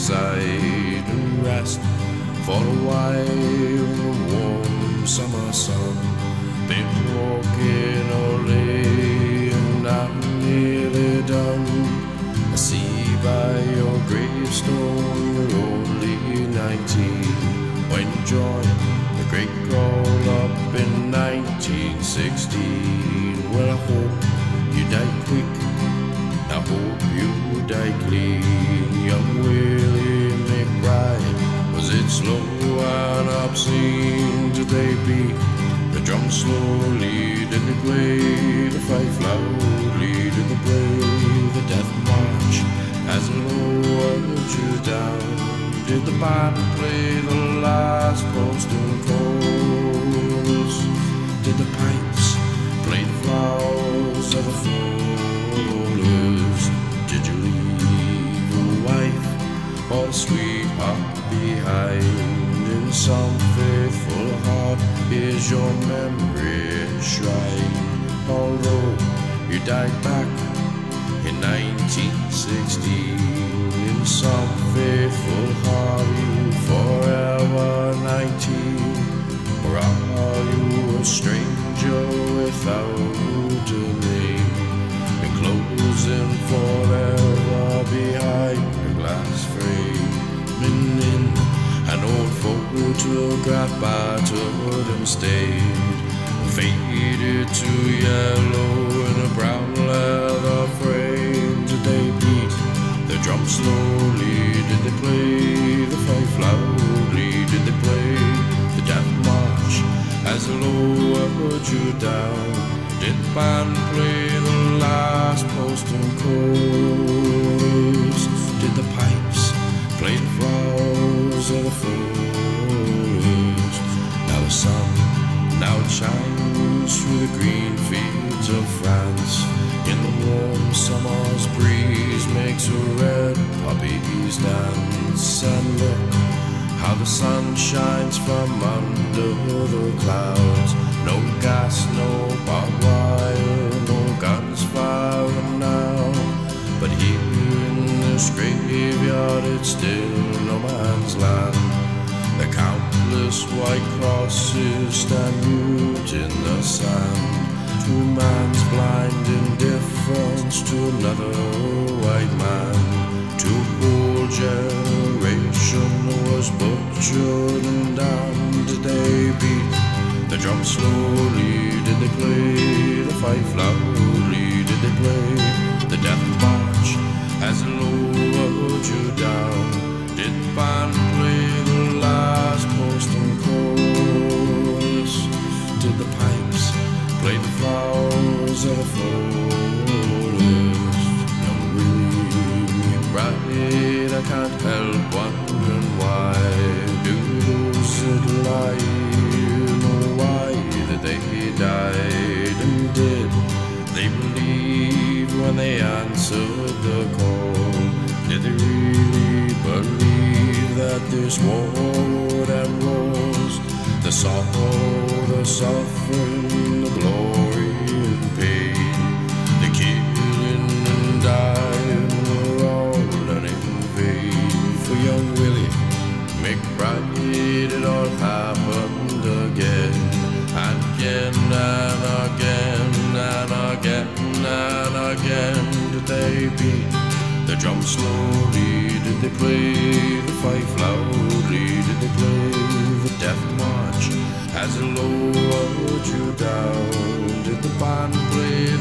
graveside and rest for a while in the warm summer sun. Been walking all day and I'm nearly done. I see by your gravestone you're only 19 when joined the great call up in 1916. Well, I hope you die quick. Hope you die clean, young Willie McBride. Was it slow and obscene? Did they beat the drum slowly? Did they play the fife loudly? Did they play or a sweetheart behind? In some faithful heart is your memory enshrined. Although you died back in 1916, in some faithful heart you forever photograph battered and stained. Faded to yellow in a brown leather frame. Did they beat the drum slowly? Did they play the fife loudly? Did they play the death march as it lowered you down? Did the band play the last post and chorus? Did the pipes play the flowers of the the sun, now shines through the green fields of France. In the warm summer's breeze makes a red poppies dance. And look how the sun shines from under the clouds. No gas, no barbed wire, no guns firing now. But here in this graveyard, it's still no man's land. The countless white crosses stand mute in the sand. To man's blind indifference to another white man. To whole generation was butchered and damned. They beat the drum slowly? Did they play the fife loudly? Did they play the death march flowers of the forest? Young Willie McBride, I can't help wondering why do those that lie know why that they died and did they believe when they answered the call? Did they really believe that this war that was the sorrow, the suffering, and again and again and again. Did they beat the drum slowly? Did they play the fife loudly? Did they play the death march as it lowered you down? Did the band play